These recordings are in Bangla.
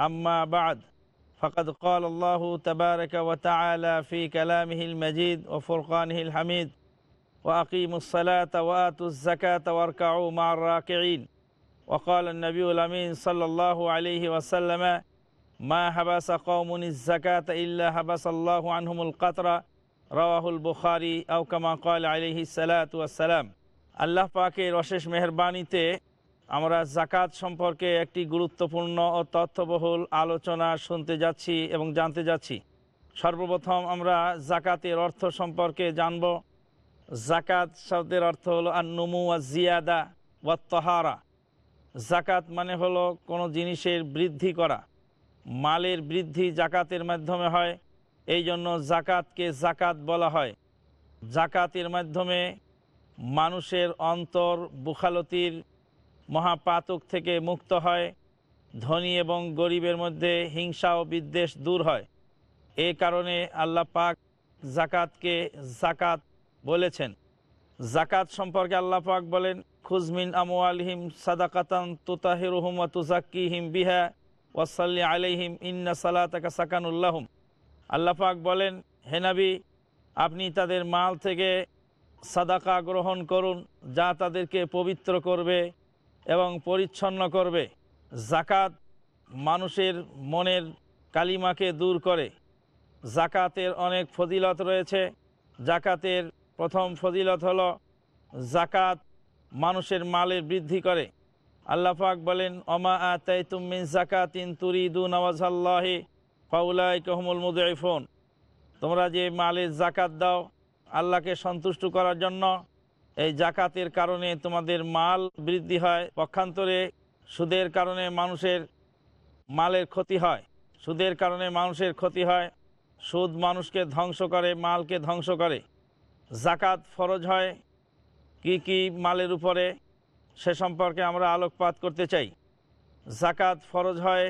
أما بعد فقد قال الله تبارك وتعالى في كلامه المجيد وفرقانه الحميد وأقيموا الصلاة وآتوا الزكاة واركعوا مع الراكعين وقال النبي الأمين صلى الله عليه وسلم ما حبس قوم الزكاة إلا حبس الله عنهم القطر رواه البخاري أو كما قال عليه الصلاة والسلام আল্লাহ পাকের অশেষ মেহরবানিতে আমরা জাকাত সম্পর্কে একটি গুরুত্বপূর্ণ ও তথ্যবহুল আলোচনা শুনতে যাচ্ছি এবং জানতে যাচ্ছি। সর্বপ্রথম আমরা জাকাতের অর্থ সম্পর্কে জানব। জাকাত শব্দের অর্থ হলো আর নমু জিয়াদা ওয়াত্তহারা জাকাত মানে হলো কোনো জিনিসের বৃদ্ধি করা। মালের বৃদ্ধি জাকাতের মাধ্যমে হয়, এই জন্য জাকাতকে জাকাত বলা হয়। জাকাতের মাধ্যমে মানুষের অন্তর বুখালতির মহাপাতক থেকে মুক্ত হয়, ধনী এবং গরিবের মধ্যে হিংসা ও বিদ্বেষ দূর হয়। এ কারণে আল্লাহ পাক জাকাতকে জাকাত বলেছেন। জাকাত সম্পর্কে আল্লাহ পাক বলেন খুজমিন আমওয়ালহিম সাদাকাতান তুতাহিরুহুম ওয়া তুজাক্কিহিম বিহা ওয়াসাল্লি আলাইহিম ইন্না সালাতাকা সাকানুল্লাহুম আল্লাহ পাক বলেন হেনাবি আপনি তাদের মাল থেকে সাদাকা গ্রহণ করুন, যা তাদেরকে পবিত্র করবে। এবং পরিচ্ছন্ন করবে। জাকাত মানুষের মনের কালিমাকে দূর করে। জাকাতের অনেক ফজিলত রয়েছে। জাকাতের প্রথম ফজিলত হলো জাকাত মানুষের মালের বৃদ্ধি করে। আল্লাহাক বলেন অমা আতাই তুমিন জাকাতিন তুরিদু নওয়াজাল্লাহি ফাউলাই কহমুল মুদাইফোন। তোমরা যে মালের জাকাত দাও, আল্লাহকে সন্তুষ্ট করার জন্য এই জাকাতের কারণে তোমাদের মাল বৃদ্ধি হয়, পক্ষান্তরে সুদের কারণে মানুষের মালের ক্ষতি হয়। সুদের কারণে মানুষের ক্ষতি হয়, সুদ মানুষকে ধ্বংস করে, মালকে ধ্বংস করে। জাকাত ফরজ হয়, কি কি মালের উপরে সে সম্পর্কে আমরা আলোকপাত করতে চাই। জাকাত ফরজ হয়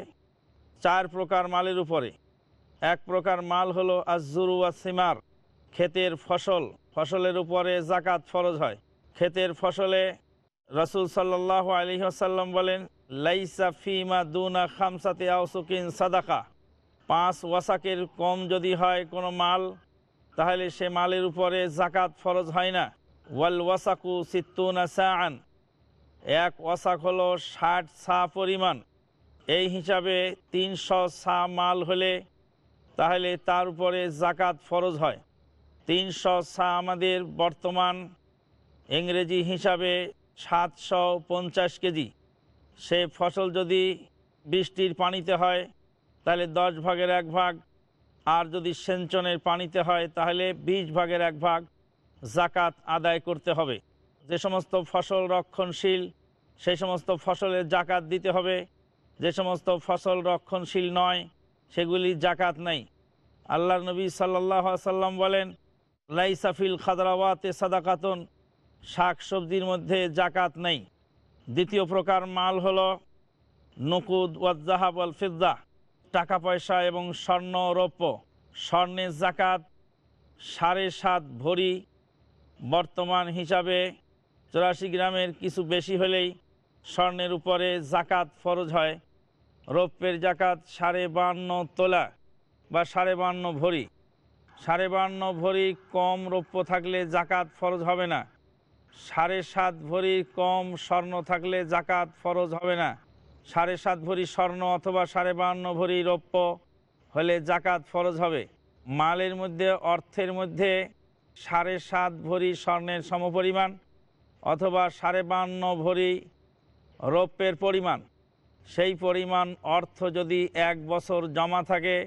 চার প্রকার মালের উপরে। এক প্রকার মাল হলো আজরু সিমার ক্ষেতের ফসল। ফসলের উপরে জাকাত ফরজ হয়। ক্ষেতের ফসলে রসুল সাল্লাহ আলী আসাল্লাম বলেন, লাইসা ফিমা দুনা খামসাতে আউসুকিন সাদাকা। পাঁচ ওয়াসাকের কম যদি হয় কোনো মাল, তাহলে সে মালের উপরে জাকাত ফরজ হয় না। ওয়াল ওয়াসাকু সিত্তুনা সাআন। এক ওয়াসাক হলো ষাট সা পরিমাণ। এই হিসাবে তিনশো সা মাল হলে তাহলে তার উপরে জাকাত ফরজ হয়। তিনশো সা আমাদের বর্তমান ইংরেজি হিসাবে সাতশো পঞ্চাশ কেজি। সে ফসল যদি বৃষ্টির পানিতে হয়, তাহলে দশ ভাগের এক ভাগ। আর যদি সেঞ্চনের পানিতে হয়, তাহলে বিশ ভাগের এক ভাগ জাকাত আদায় করতে হবে। যে সমস্ত ফসল রক্ষণশীল সেই সমস্ত ফসলের জাকাত দিতে হবে। যে সমস্ত ফসল রক্ষণশীল নয়, সেগুলি জাকাত নেই। আল্লাহ নবী সাল্লাহ সাল্লাম বলেন লাইসাফিল খাদরাওয়াতে সাদাকাতন শাক সবজির মধ্যে জাকাত নেই। দ্বিতীয় প্রকার মাল হলো নকুদ ওয়াজাহাব আল ফিদ্দা, টাকা পয়সা এবং স্বর্ণ রৌপ্য। স্বর্ণের জাকাত, সাড়ে সাত ভরি। বর্তমান হিসাবে চুরাশি গ্রামের কিছু বেশি হলেই স্বর্ণের উপরে জাকাত ফরজ হয়। রৌপ্যের জাকাত সাড়ে বান্ন তোলা বা সাড়ে বান্ন ভরি। সাড়ে বান্ন ভরি কম রৌপ্য থাকলে জাকাত ফরজ হবে না। সাড়ে সাত ভরি কম স্বর্ণ থাকলে জাকাত ফরজ হবে না। সাড়ে সাত ভরি স্বর্ণ অথবা সাড়ে বান্ন ভরি রৌপ্য হলে জাকাত ফরজ হবে। মালের মধ্যে, অর্থের মধ্যে সাড়ে সাত ভরি স্বর্ণের সমপরিমাণ অথবা সাড়ে বান্ন ভরি রৌপ্যের পরিমাণ। সেই পরিমাণ অর্থ যদি এক বছর জমা থাকে,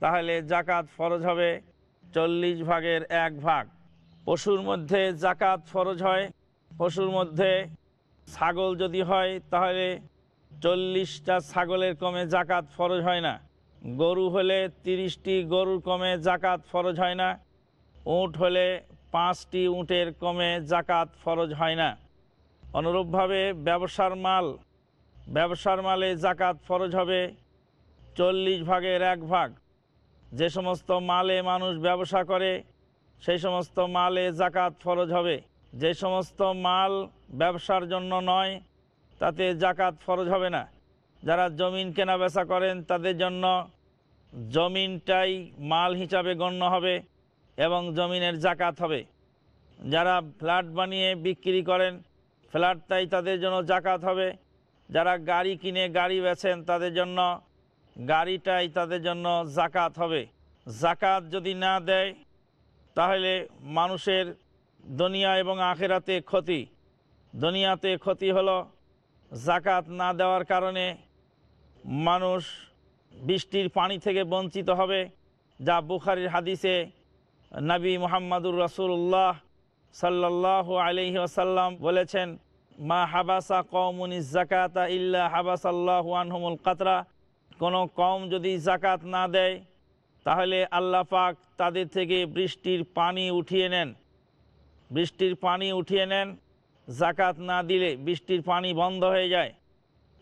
তাহলে জাকাত ফরজ হবে। চল্লিশ ভাগের এক ভাগ। পশুর মধ্যে জাকাত ফরজ হয়। পশুর মধ্যে ছাগল যদি হয়, তাহলে চল্লিশটা ছাগলের কমে জাকাত ফরজ হয় না। গরু হলে তিরিশটি গরুর কমে জাকাত ফরজ হয় না। উঁট হলে পাঁচটি উঁটের কমে জাকাত ফরজ হয় না। অনুরূপভাবে ব্যবসার মাল, ব্যবসার মালে জাকাত ফরজ হবে। চল্লিশ ভাগের এক ভাগ। যে সমস্ত মালে মানুষ ব্যবসা করে, সেই সমস্ত মালে জাকাত ফরজ হবে। যে সমস্ত মাল ব্যবসার জন্য নয়, তাতে জাকাত ফরজ হবে না। যারা জমিন কেনা বেচা করেন, তাদের জন্য জমিনটাই মাল হিসাবে গণ্য হবে এবং জমিনের জাকাত হবে। যারা ফ্ল্যাট বানিয়ে বিক্রি করেন, ফ্ল্যাটটাই তাদের জন্য জাকাত হবে। যারা গাড়ি কিনে গাড়ি বেচেন, তাদের জন্য গাড়িটাই তাদের জন্য জাকাত হবে। জাকাত যদি না দেয়, তাহলে মানুষের দুনিয়া এবং আখেরাতে ক্ষতি। দুনিয়াতে ক্ষতি হলো জাকাত না দেওয়ার কারণে মানুষ বৃষ্টির পানি থেকে বঞ্চিত হবে, যা বুখারির হাদিসে নবী মোহাম্মদুর রসুল্লাহ সাল্লাহ আলহি আসাল্লাম বলেছেন, মা হাবাসা কৌমুনি জাকাতা ইল্লা হাবাসাল্লাহ আনহমুল কাতরা। কোনো কম যদি জাকাত না দেয়, তাহলে আল্লাহ পাক তাদের থেকে বৃষ্টির পানি উঠিয়ে নেন। বৃষ্টির পানি উঠিয়ে নেন জাকাত না দিলে বৃষ্টির পানি বন্ধ হয়ে যায়।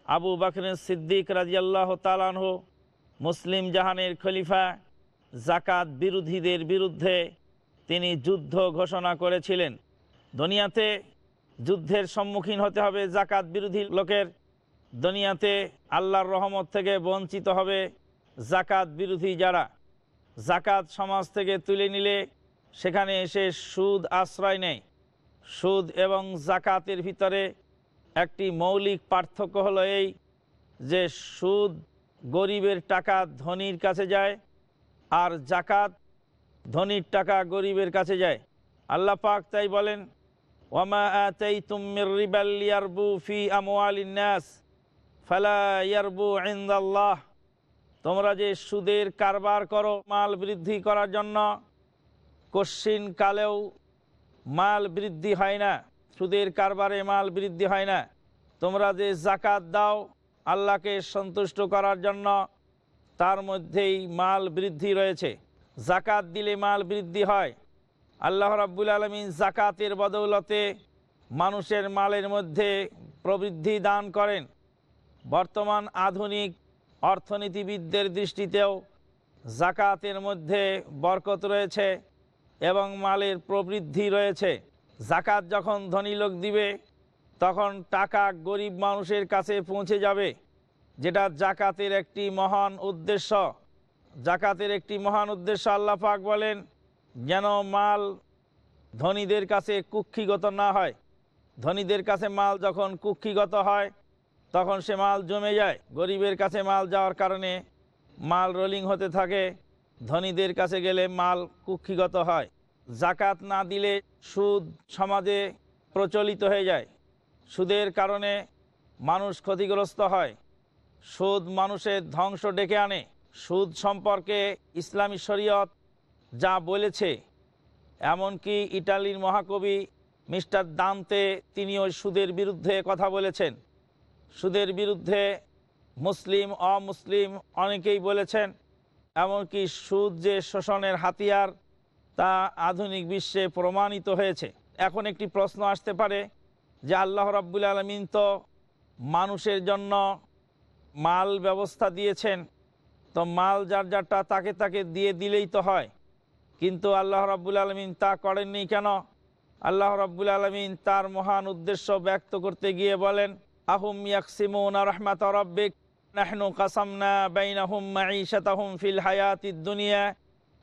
আবু বাকর সিদ্দিক রাজিয়াল্লাহ তালানহ মুসলিম জাহানের খলিফা জাকাত বিরোধীদের বিরুদ্ধে তিনি যুদ্ধ ঘোষণা করেছিলেন। দুনিয়াতে যুদ্ধের সম্মুখীন হতে হবে জাকাত বিরোধী লোকের। দুনিয়াতে আল্লাহর রহমত থেকে বঞ্চিত হবে জাকাত বিরোধী যারা। জাকাত সমাজ থেকে তুলে নিলে সেখানে এসে সুদ আশ্রয় নেয়। সুদ এবং জাকাতের ভিতরে একটি মৌলিক পার্থক্য হলো এই যে সুদ গরিবের টাকা ধনির কাছে যায় আর জাকাত ধনির টাকা গরিবের কাছে যায়। আল্লাহ পাক তাই বলেন ওয়ামা আতাই তুমির রিবাল্লিয়ারবু ফি ফালা ইয়ারবু তোমরা যে সুদের কারবার করো মাল বৃদ্ধি করার জন্য, কশ্চিন কালেও মাল বৃদ্ধি হয় না, সুদের কারবারে মাল বৃদ্ধি হয় না। তোমরা যে জাকাত দাও আল্লাহকে সন্তুষ্ট করার জন্য, তার মধ্যেই মাল বৃদ্ধি রয়েছে। জাকাত দিলে মাল বৃদ্ধি হয়। আল্লাহ রাব্বুল আলমিন জাকাতের বদৌলতে মানুষের মালের মধ্যে প্রবৃদ্ধি দান করেন। বর্তমান আধুনিক অর্থনীতিবিদদের দৃষ্টিতেও জাকাতের মধ্যে বরকত রয়েছে এবং মালের প্রবৃদ্ধি রয়েছে। জাকাত যখন ধনী লোক দিবে, তখন টাকা গরিব মানুষের কাছে পৌঁছে যাবে, যেটা জাকাতের একটি মহান উদ্দেশ্য। জাকাতের একটি মহান উদ্দেশ্য আল্লাহ পাক বলেন, যেন মাল ধনীদের কাছে কুক্ষিগত না হয়। ধনীদের কাছে মাল যখন কুক্ষিগত হয় তখন সে মাল জমে যায়। গরিবের কাছে মাল যাওয়ার কারণে মাল রোলিং হতে থাকে। ধনীদের কাছে গেলে মাল কুক্ষিগত হয়। জাকাত না দিলে সুদ সমাজে প্রচলিত হয়ে যায়। সুদের কারণে মানুষ ক্ষতিগ্রস্ত হয়। সুদ মানুষের ধ্বংস ডেকে আনে। সুদ সম্পর্কে ইসলামী শরীয়ত যা বলেছে, এমনকি ইটালির মহাকবি মিস্টার দান্তে তিনি ওই সুদের বিরুদ্ধে কথা বলেছেন। সুদের বিরুদ্ধে মুসলিম, অমুসলিম অনেকেই বলেছেন, এমনকি সুদ যে শোষণের হাতিয়ার, তা আধুনিক বিশ্বে প্রমাণিত হয়েছে। এখন একটি প্রশ্ন আসতে পারে যে আল্লাহ রাব্বুল আলমিন তো মানুষের জন্য মাল ব্যবস্থা দিয়েছেন, তো মাল যার যারটা তাকে তাকে দিয়ে দিলেই তো হয়। কিন্তু আল্লাহ রাব্বুল আলমিন তা করেননি কেন? আল্লাহ রাব্বুল আলমিন তার মহান উদ্দেশ্য ব্যক্ত করতে গিয়ে বলেন আহুম ইয়াকসিমুন রহমাত রব্বিক, নাহনু কাসামনা বাইনাহুম মাঈশাতাহুম ফিল হায়াতিদ দুনিয়া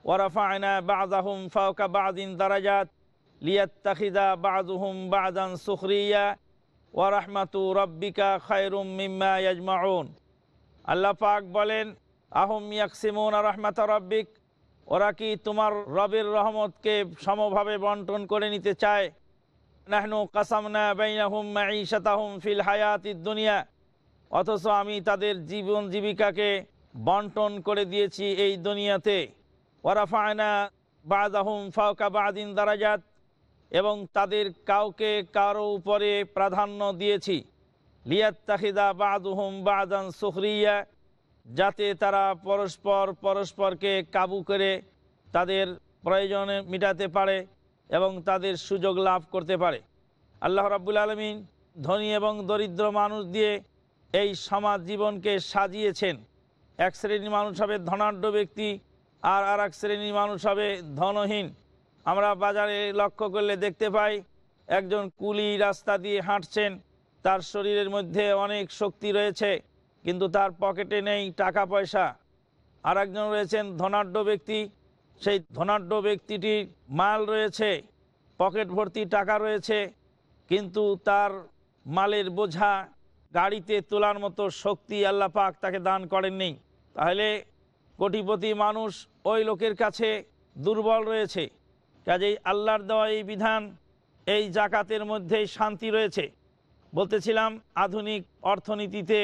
ওয়ারাফা'না বা'দাহুম ফাওকা বা'দিন দারাজাত, লিয়াত্তাখিযা বা'দুহুম বা'দান সুখরিয়া, ওয়া রাহমাতু রাব্বিকা খায়রুম মিম্মা ইয়াজমাউন। আল্লাহ পাক বলেন, আহম ইয়াকসিমুন রহমাত রব্বিক, ওরা কি তোমার রবের রহমতকে সমভাবে বন্টন করে নিতে চায়? নাহনু কাসামনা বাইনাহুম মাঈশাতাহুম ফিল হায়াতিদ দুনিয়া। অথচ আমি তাদের জীবন জীবিকাকে বন্টন করে দিয়েছি এই দুনিয়াতে। ওয়ারাফায়না বাদাহুম ফাওকা বাদিন দারাজাত, এবং তাদের কাউকে কারও উপরে প্রাধান্য দিয়েছি। লিয়াত্তাখিদা বাদুহুম বাদান সুখরিয়া, যাতে তারা পরস্পর পরস্পরকে কাবু করে তাদের প্রয়োজনে মেটাতে পারে। এবং তাদের সুযোগ লাভ করতে পারে। আল্লাহ রাব্বুল আলমিন ধনী এবং দরিদ্র মানুষ দিয়ে এই সমাজ জীবনকে সাজিয়েছেন। এক শ্রেণির মানুষ হবে ধনাঢ্য ব্যক্তি আর আর এক শ্রেণির মানুষ হবে ধনহীন। আমরা বাজারে লক্ষ্য করলে দেখতে পাই, একজন কুলি রাস্তা দিয়ে হাঁটছেন, তার শরীরের মধ্যে অনেক শক্তি রয়েছে, কিন্তু তার পকেটে নেই টাকা পয়সা। আর একজন রয়েছেন ধনাঢ্য ব্যক্তি সেই ধনাঢ্য ব্যক্তিটির মাল রয়েছে, পকেট ভর্তি টাকা রয়েছে, কিন্তু তার মালের বোঝা গাড়িতে তোলার মতো শক্তি আল্লাহ পাক তাকে দান করেননি। তাহলে কোটিপতি মানুষ ওই লোকের কাছে দুর্বল রয়েছে। কাজেই আল্লাহর দেওয়া এই বিধান, এই জাকাতের মধ্যেই শান্তি রয়েছে। বলতেছিলাম, আধুনিক অর্থনীতিতে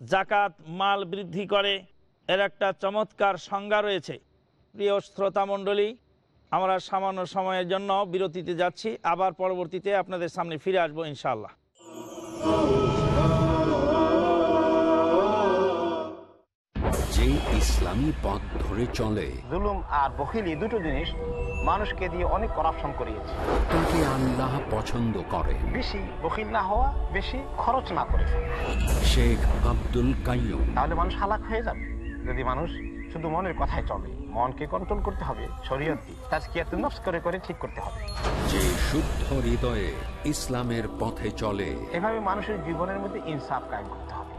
জাকাত মাল বৃদ্ধি করে, এর একটা চমৎকার সংজ্ঞা রয়েছে। প্রিয় শ্রোতামণ্ডলী আমরা সামান্য সময়ের জন্য বিরতিতে যাচ্ছি। আবার পরবর্তীতে আপনাদের সামনে ফিরে আসব ইনশাআল্লাহ। যে ইসলামী পথ ধরে চলে। জুলুম আর বখিলি দুটো জিনিস মানুষকে দিয়ে অনেক করাপশন করিয়েছে। তাকে আল্লাহ পছন্দ করেন বেশি বখিল না হওয়া বেশি খরচ না করে। শেখ আব্দুল কাইয়ুম। তাহলে মানুষ হালাক হয়ে যাবে। যদি মানুষ শুধু মনের কথায় চলে। মনকে কন্ট্রোল করতে হবে শরীয়ত দিয়ে। তাজকিয়াতুন নফস করে করে ঠিক করতে হবে। যে শুদ্ধ হৃদয়ে ইসলামের পথে চলে। এভাবে মানুষের জীবনের মধ্যে ইনসাফ কায়েম করতে হবে।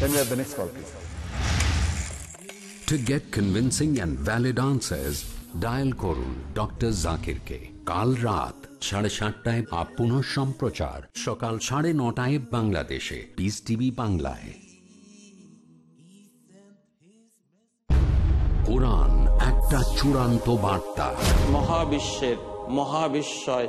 Then we have the next call, please. To get convincing and valid answers, dial করুন ডক্টর জাকিরকে কাল রাত সাড়ে সাতটায় বা পুনঃ সম্প্রচার। সকাল সাড়ে নটায় বাংলাদেশে। পিস টিভি বাংলায়। কোরআন একটা চূড়ান্ত বার্তা। মহাবিশ্বের মহাবিশ্বয়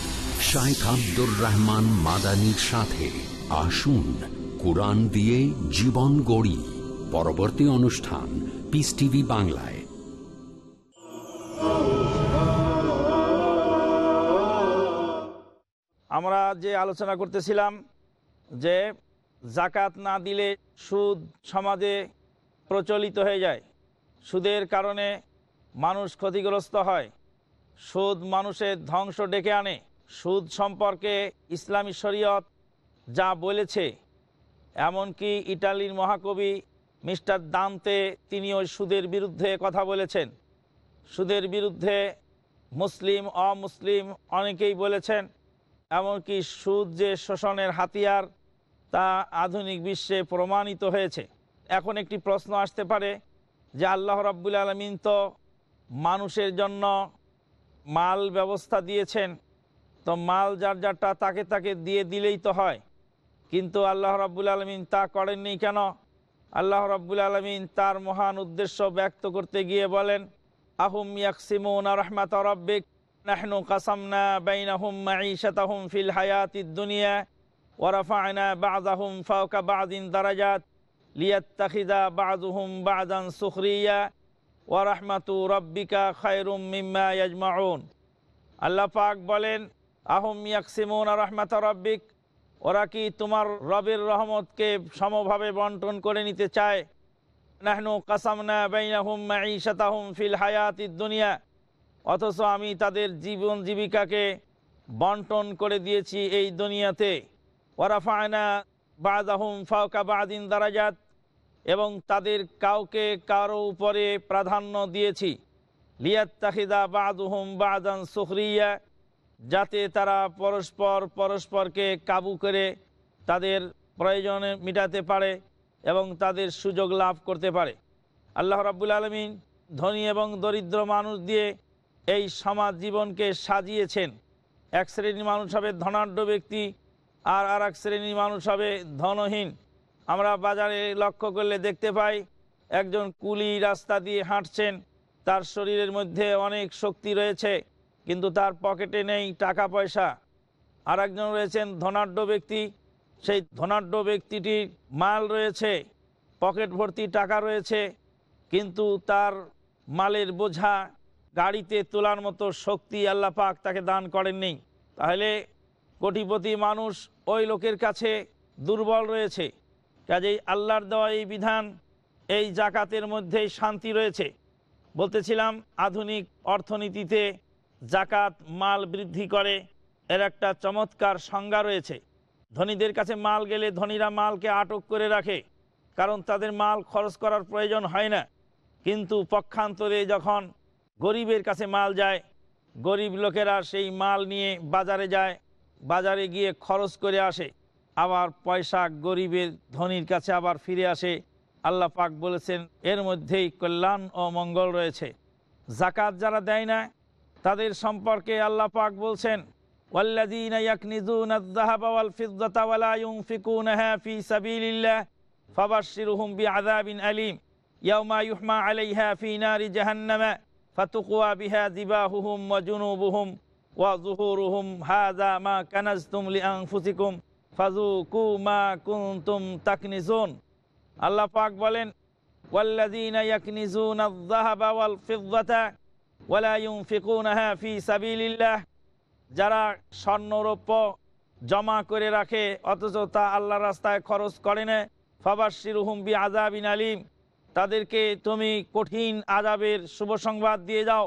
শাইখ আব্দুর রহমান মাদানির সাথে আসুন কোরআন দিয়ে জীবন গড়ি। পরবর্তী অনুষ্ঠান পিস টিভি বাংলায়। আমরা যে আলোচনা করতেছিলাম যে জাকাত না দিলে সুদ সমাজে প্রচলিত হয়ে যায়। সুদের কারণে মানুষ ক্ষতিগ্রস্ত হয়। সুদ মানুষের ধ্বংস ডেকে আনে। সুদ সম্পর্কে ইসলামী শরীয়ত যা বলেছে, এমনকি ইটালির মহাকবি মিস্টার দান্তে তিনি ওই সুদের বিরুদ্ধে কথা বলেছেন। সুদের বিরুদ্ধে মুসলিম, অমুসলিম অনেকেই বলেছেন, এমনকি সুদ যে শোষণের হাতিয়ার, তা আধুনিক বিশ্বে প্রমাণিত হয়েছে। এখন একটি প্রশ্ন আসতে পারে যে আল্লাহ রাব্বুল আলমিন তো মানুষের জন্য মাল ব্যবস্থা দিয়েছেন তো মাল যার যারটা তাকে তাকে দিয়ে দিলেই তো হয়। কিন্তু আল্লাহ রাব্বুল আলমিন তা করেননি কেন? আল্লাহ রাব্বুল আলমিন তার মহান উদ্দেশ্য ব্যক্ত করতে গিয়ে বলেন, আহুম ইয়াকসিমুন রহমাত রব্বিক, নাহনু কাসামনা বাইনাহুম মাঈশাতাহুম ফিল হায়াত হায়াতিদ দুনিয়া ওয়ারাফা'না বা'দাহুম ফাওকা বা'দিন দারাজাত, লিয়াত্তাখিযা বা'দুহুম বা'দান সুখরিয়া, ওয়া রাহমাতু রাব্বিকা খায়রুম মিম্মা ইয়াজমাউন। আল্লাহ পাক বলেন আহম ইয়াকসিমুন রহমাত রব্বিক, ওরা কি তোমার রবের রহমতকে সমভাবে বন্টন করে নিতে চায়? নাহনু কাসামনা বাইনাহুম মাঈশাতাহুম ফিল হায়াতিদ দুনিয়া, অথচ আমি তাদের জীবন জীবিকাকে বন্টন করে দিয়েছি এই দুনিয়াতে। ওরাফায়না বাদাহুম ফাওকা বাদিন দারাজাত, এবং তাদের কাউকে কারও উপরে প্রাধান্য দিয়েছি। লিয়াত্তাখিদা বাদুহুম বাদান সুখরিয়া যাতে তারা পরস্পর পরস্পরকে কাবু করে তাদের প্রয়োজনে মিটাতে পারে এবং তাদের সুযোগ লাভ করতে পারে। আল্লাহ রাব্বুল আলমিন ধনী এবং দরিদ্র মানুষ দিয়ে এই সমাজ জীবনকে সাজিয়েছেন। এক শ্রেণির মানুষ হবে ধনাঢ্য ব্যক্তি আর আর এক শ্রেণির মানুষ হবে ধনহীন। আমরা বাজারে লক্ষ্য করলে দেখতে পাই একজন কুলি রাস্তা দিয়ে হাঁটছেন, তার শরীরের মধ্যে অনেক শক্তি রয়েছে। কিন্তু তার পকেটে নেই টাকা পয়সা। আর একজন রয়েছেন ধনাঢ্য ব্যক্তি। সেই ধনাঢ্য ব্যক্তিটির মাল রয়েছে পকেট ভর্তি টাকা রয়েছে, কিন্তু তার মালের বোঝা গাড়িতে তোলার মতো শক্তি আল্লাহ পাক তাকে দান করেননি। তাহলে কোটিপতি মানুষ ওই লোকের কাছে দুর্বল রয়েছে। কাজেই আল্লাহর দেওয়া এই বিধান, এই জাকাতের মধ্যেই শান্তি রয়েছে। বলতেছিলাম আধুনিক অর্থনীতিতে জাকাত মাল বৃদ্ধি করে। এর একটা চমৎকার সংজ্ঞা রয়েছে। ধনীদের কাছে মাল গেলে ধনীরা মালকে আটক করে রাখে, কারণ তাদের মাল খরচ করার প্রয়োজন হয় না। কিন্তু পক্ষান্তরে যখন গরিবের কাছে মাল যায়, গরিব লোকেরা সেই মাল নিয়ে বাজারে যায়, বাজারে গিয়ে খরচ করে আসে। আবার পয়সা গরিবের ধনির কাছে আবার ফিরে আসে। আল্লাহ পাক বলেছেন, এর মধ্যেই কল্যাণ ও মঙ্গল রয়েছে। জাকাত যারা দেয় না তাদের সম্পর্কে আল্লাহ পাক বলছেন والذين يكنزون الذهب والفضة ولا ينفقونها في سبيل الله فبشرهم بعذاب أليم يوم يحمى عليها في نار جهنم فتقوى بها ذباههم وجنوبهم وظهورهم هذا ما كنزتم لأنفسكم فذوقوا ما كنتم تكنزون আল্লাহ পাক বলেন والذين يكنزون الذهب والفضة ওয়ালাইম ফিকুন হ্যাঁ ফি যারা স্বর্ণরৌপ্য জমা করে রাখে, অথচ তা আল্লাহ রাস্তায় খরচ করে না ফাবাসির হুম্বি আজাবিন আলিম, তাদেরকে তুমি কঠিন আজাবের শুভ সংবাদ দিয়ে যাও।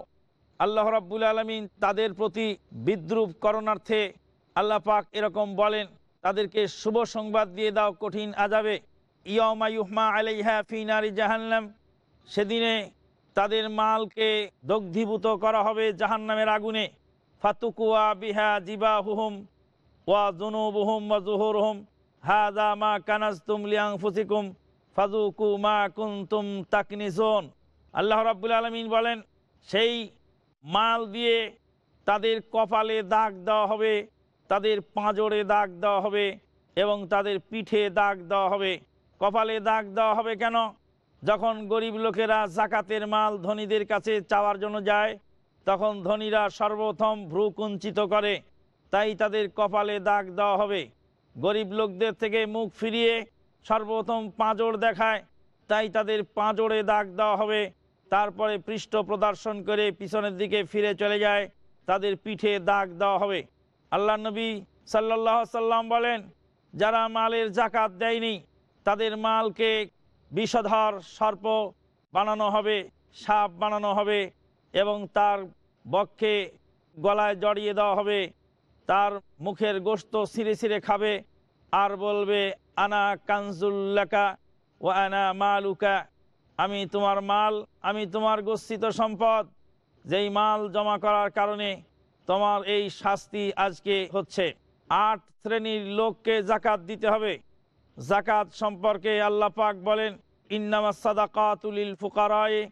আল্লাহ রাব্বুল আলমিন তাদের প্রতি বিদ্রুপ করণার্থে আল্লাহ পাক এরকম বলেন, তাদেরকে শুভ সংবাদ দিয়ে দাও কঠিন আজাবে ইয়মায়ুহমা আলাইহা ফিনারি জাহান্নাম, সেদিনে তাদের মালকে দগ্ধীভূত করা হবে জাহান্নামের আগুনে। ফাতুকুয়া বিহা জিবা হুহুম ওয়া জুনুবুহুম ওয়া জুহুরহুম। হাদা মা কানাজতুম লিআনফুসিকুম ফাজুকু মা কুনতুম তাকনিজুন। আল্লাহ রাব্বুল আলামিন বলেন, সেই মাল দিয়ে তাদের কপালে দাগ দেওয়া হবে, তাদের পাঁজরে দাগ দেওয়া হবে এবং তাদের পিঠে দাগ দেওয়া হবে। কপালে দাগ দেওয়া হবে কেন? যখন গরিব লোকেরা জাকাতের মাল ধনীদের কাছে চাওয়ার জন্য যায়, তখন ধনীরা সর্বপ্রথম ভ্রু কুঞ্চিত করে। তাই তাদের কপালে দাগ দেওয়া হবে। গরিব লোকদের থেকে মুখ ফিরিয়ে সর্বপ্রথম পাঁজর দেখায়। তাই তাদের পাঁজরে দাগ দেওয়া হবে। তারপরে পৃষ্ঠ প্রদর্শন করে পিছনের দিকে ফিরে চলে যায়। তাদের পিঠে দাগ দেওয়া হবে। আল্লাহ নবী সাল্লাহ সাল্লাম বলেন, যারা মালের জাকাত দেয়নি, তাদের মালকে বিষধর সর্প বানানো হবে, সাপ বানানো হবে এবং তার বক্ষে গলায় জড়িয়ে দেওয়া হবে। তার মুখের গোস্ত ছিঁড়ে ছিঁড়ে খাবে। আর বলবে, আনা কানজুল্লাকা ও আনা মালুকা। আমি তোমার মাল, আমি তোমার গচ্ছিত সম্পদ। যেই মাল জমা করার কারণে তোমার এই শাস্তি আজকে হচ্ছে। আট শ্রেণির লোককে জাকাত দিতে হবে। জাকাত সম্পর্কে আল্লাহ পাক বলেন, ইন্নামা সাদাকাতুলিল ফুকারায়ে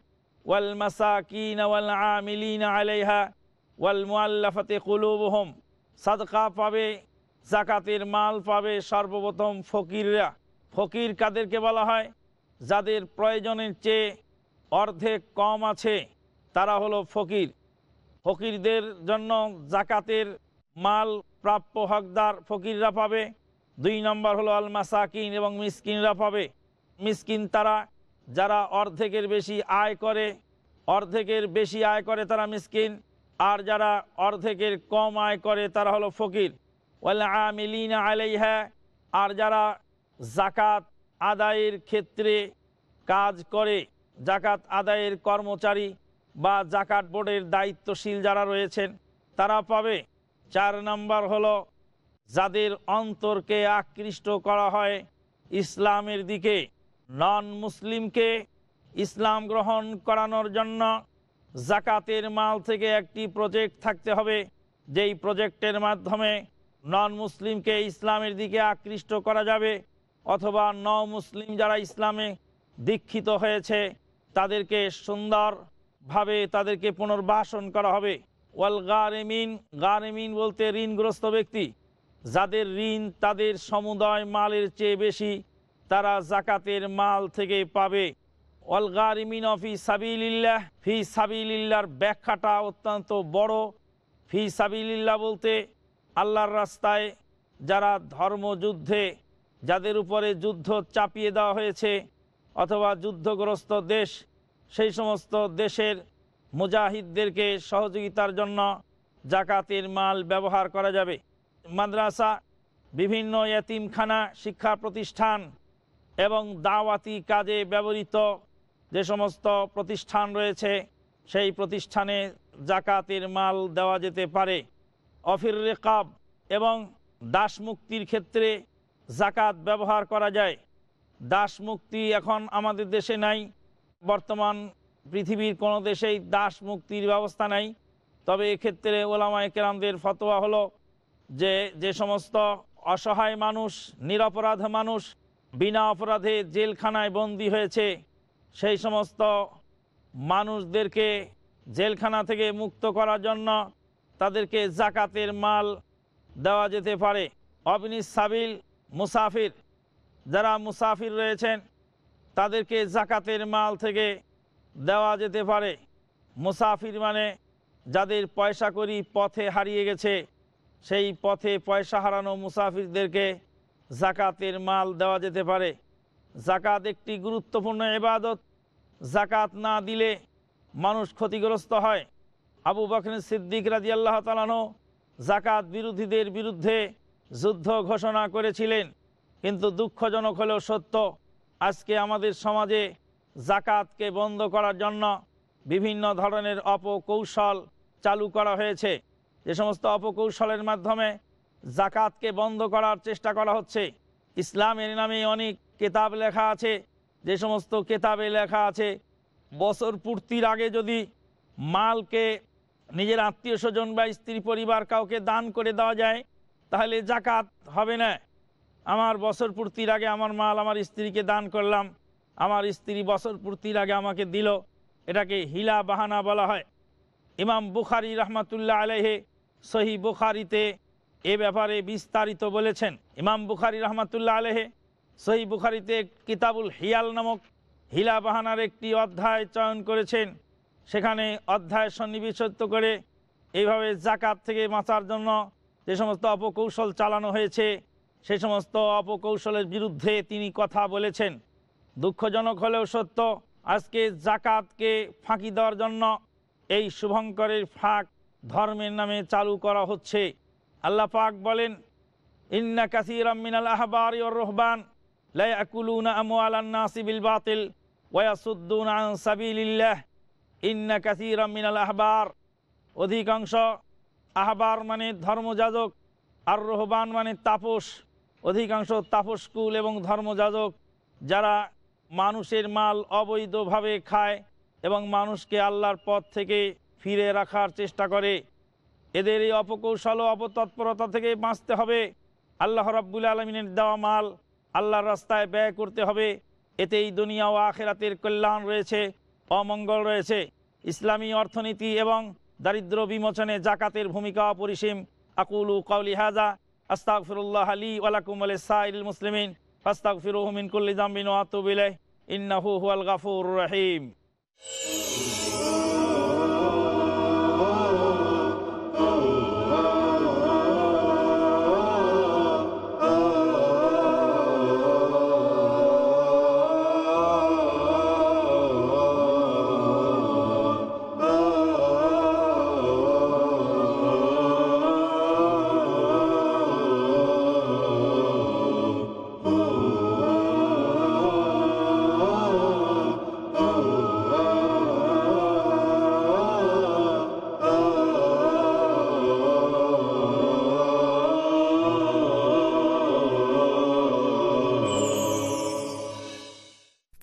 ওয়াল মাসাকিন ওয়াল আমিলিন আলাইহা ওয়াল মুআল্লাফাতি কুলুবুহুম। সাদকা পাবে জাকাতের মাল পাবে সর্বপ্রথম ফকিররা। ফকির কাদেরকে বলা হয়? যাদের প্রয়োজনের চেয়ে অর্ধেক কম আছে, তারা হলো ফকির। ফকিরদের জন্য জাকাতের মাল প্রাপ্য হকদার ফকিররা পাবে। দুই নম্বর হলো আল মাসাকিন এবং মিসকিনরা পাবে। মিসকিন তারা, যারা অর্ধেকের বেশি আয় করে, অর্ধেকের বেশি আয় করে তারা মিসকিন, আর যারা অর্ধেকের কম আয় করে তারা হলো ফকির। ওয়াল আমিলিনা আলাইহা, আর যারা জাকাত আদায়ের ক্ষেত্রে কাজ করে জাকাত আদায়ের কর্মচারী বা জাকাত বোর্ডের দায়িত্বশীল যারা রয়েছেন, তারা পাবে। চার নাম্বার হলো যাদের অন্তরকে আকৃষ্ট করা হয় ইসলামের দিকে নন মুসলিমকে ইসলাম গ্রহণ করানোর জন্য জাকাতের মাল থেকে একটি প্রজেক্ট থাকতে হবে। যেই প্রজেক্টের মাধ্যমে নন মুসলিমকে ইসলামের দিকে আকৃষ্ট করা যাবে অথবা ন মুসলিম যারা ইসলামে দীক্ষিত হয়েছে, তাদেরকে সুন্দরভাবে তাদেরকে পুনর্বাসন করা হবে। ওয়াল গারেমিন গারেমিন বলতে ঋণগ্রস্ত ব্যক্তি। যাদের ঋণ তাদের সমুদায় মালের চেয়ে বেশি, তারা জাকাতের মাল থেকে পাবে। ওয়াল গারিমিন অফি সাবিল্লাহ ফি ব্যাখ্যাটা অত্যন্ত বড়। ফি সাবিল্লাহ বলতে আল্লাহর রাস্তায় যারা ধর্মযুদ্ধে, যাদের উপরে যুদ্ধ চাপিয়ে দেওয়া হয়েছে, অথবা যুদ্ধগ্রস্ত দেশ, সেই সমস্ত দেশের মুজাহিদদেরকে সহযোগিতার জন্য জাকাতের মাল ব্যবহার করা যাবে। মাদ্রাসা, বিভিন্ন এতিমখানা শিক্ষা প্রতিষ্ঠান এবং দাওয়াতি কাজে ব্যবহৃত যে সমস্ত প্রতিষ্ঠান রয়েছে, সেই প্রতিষ্ঠানে জাকাতের মাল দেওয়া যেতে পারে। অফির রেকাব এবং দাস মুক্তির ক্ষেত্রে জাকাত ব্যবহার করা যায়। দাস মুক্তি এখন আমাদের দেশে নাই, বর্তমান পৃথিবীর কোনো দেশেই দাস মুক্তির ব্যবস্থা নাই। তবে এক্ষেত্রে ওলামায় কেরামদের ফতোয়া হলো যে যে সমস্ত অসহায় মানুষ, নিরপরাধ মানুষ বিনা অপরাধে জেলখানায় বন্দী হয়েছে, সেই সমস্ত মানুষদেরকে জেলখানা থেকে মুক্ত করার জন্য তাদেরকে জাকাতের মাল দেওয়া যেতে পারে। অবিনিস সাবিল, মুসাফির, যারা মুসাফির রয়েছেন, তাদেরকে জাকাতের মাল থেকে দেওয়া যেতে পারে। মুসাফির মানে যাদের পয়সা করি পথে হারিয়ে গেছে। সেই পথে পয়সা হারানো মুসাফিরদেরকে জাকাতের মাল দেওয়া যেতে পারে। জাকাত একটি গুরুত্বপূর্ণ এবাদত জাকাত না দিলে মানুষ ক্ষতিগ্রস্ত হয়। আবু বকর সিদ্দিক রাজি আল্লাহ তালানো জাকাত বিরোধীদের বিরুদ্ধে যুদ্ধ ঘোষণা করেছিলেন। কিন্তু দুঃখজনক হলেও সত্য, আজকে আমাদের সমাজে জাকাতকে বন্ধ করার জন্য বিভিন্ন ধরনের অপকৌশল চালু করা হয়েছে। যে সমস্ত অপকৌশলের মাধ্যমে জাকাতকে বন্ধ করার চেষ্টা করা হচ্ছে। ইসলামের নামে অনেক কেতাব লেখা আছে। যে সমস্ত কেতাবে লেখা আছে, বছর পূর্তির আগে যদি মালকে নিজের আত্মীয় স্বজন বা স্ত্রী পরিবার কাউকে দান করে দেওয়া যায়, তাহলে জাকাত হবে না। আমার বছর পূর্তির আগে আমার মাল আমার স্ত্রীকে দান করলাম, আমার স্ত্রী বছর পূর্তির আগে আমাকে দিল। এটাকে হিলা বাহানা বলা হয়। ইমাম বুখারি রহমাতুল্লাহ আলহে সহি বুখারিতে এ ব্যাপারে বিস্তারিত বলেছেন। ইমাম বুখারি রহমাতুল্লাহ আলহে সহি বুখারিতে কিতাবুল হিয়াল নামক হিলা বাহানার একটি অধ্যায় চয়ন করেছেন। সেখানে অধ্যায় সন্নিবেশিত করে এইভাবে জাকাত থেকে বাঁচার জন্য যে সমস্ত অপকৌশল চালানো হয়েছে, সে সমস্ত অপকৌশলের বিরুদ্ধে তিনি কথা বলেছেন। দুঃখজনক হলেও সত্য, আজকে জাকাতকে ফাঁকি দেওয়ার জন্য এই শুভঙ্করের ফাঁক ধর্মের নামে চালু করা হচ্ছে। আল্লাহ পাক বলেন, ইন্না কাসির মিনাল আহবার ওর রহবান লায়াকুলুনা আমওয়ালান নাসি বিল বাতিল ওয়া ওয়াসুদ্দুনা আন সাবিলিল্লাহ। ইন্না কাসির মিনাল আহবার। অধিকাংশ আহবার মানে ধর্মযাজক, আর রহবান মানে তাপস। অধিকাংশ তাপস্কুল এবং ধর্মযাজক, যারা মানুষের মাল অবৈধভাবে খায় এবং মানুষকে আল্লাহর পথ থেকে ফিরে রাখার চেষ্টা করে। এদের এই অপকৌশল ও অপতৎপরতা থেকে বাঁচতে হবে। আল্লাহ রাব্বুল আলমিনের দেওয়া মাল আল্লাহর রাস্তায় ব্যয় করতে হবে। এতেই দুনিয়া ও আখেরাতের কল্যাণ রয়েছে, অমঙ্গল রয়েছে। ইসলামী অর্থনীতি এবং দারিদ্র বিমোচনে জাকাতের ভূমিকা অপরিসীম। আকুলু কাউলি হাজা আস্তাক ফিরুল্লাহ আলী ওয়ালাকুম আল সাইল মুসলিমিন। ফাস্তাক ফিরুহমিন কুল্লি জাম্বিন ওয়াতুবিলে ইন্নাহু হুয়াল গাফুর রহিম।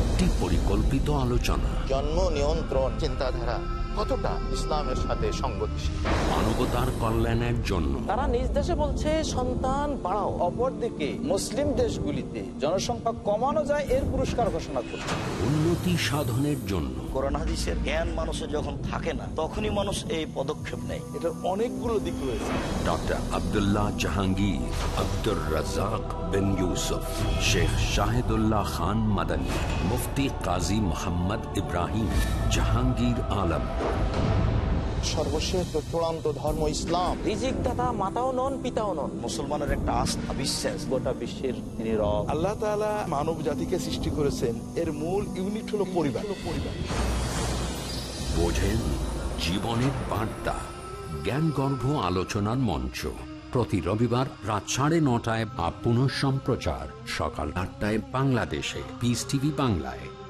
একটি পরিকল্পিত আলোচনা। জন্ম নিয়ন্ত্রণ চিন্তাধারা কতটা ইসলামের সাথে সঙ্গতিশীল মানবতার কল্যাণের জন্য। তারা নিজ দেশে বলছে সন্তান বাড়াও অপরদিকে মুসলিম দেশগুলিতে জনসংখ্যা কমানো যায় এর পুরস্কার ঘোষণা করছে। উন্নতি সাধনের জন্য। হাদিসের জ্ঞান মানুষের যখন থাকে না তখনই মানুষ এই পদক্ষেপ নেয়। এটার অনেকগুলো দিক রয়েছে। ডক্টর আব্দুল্লাহ জাহাঙ্গীর আব্দুর রাজাক বিন ইউসুফ শেখ শাহিদুল্লাহ খান মাদানী। মুফতি কাজী মোহাম্মদ ইব্রাহিম জাহাঙ্গীর আলম। সর্বশেষ চূড়ান্ত ধর্ম ইসলাম। রিজিক দাতা মাতাও নন পিতাও নন। মুসলমানের একটা আস্থা বিশ্বাস। গোটা বিশ্বের তিনি রব। আল্লাহ তাআলা মানব জাতিকে সৃষ্টি করেছেন। এর মূল ইউনিট হলো পরিবার পরিবার। বোঝেন জীবনের বার্তা জ্ঞানগর্ভ আলোচনার মঞ্চ। প্রতি রবিবার রাত সাড়ে নটায় বা পুনঃ সম্প্রচার সকাল আটটায় বাংলাদেশে। পিস টিভি বাংলায়।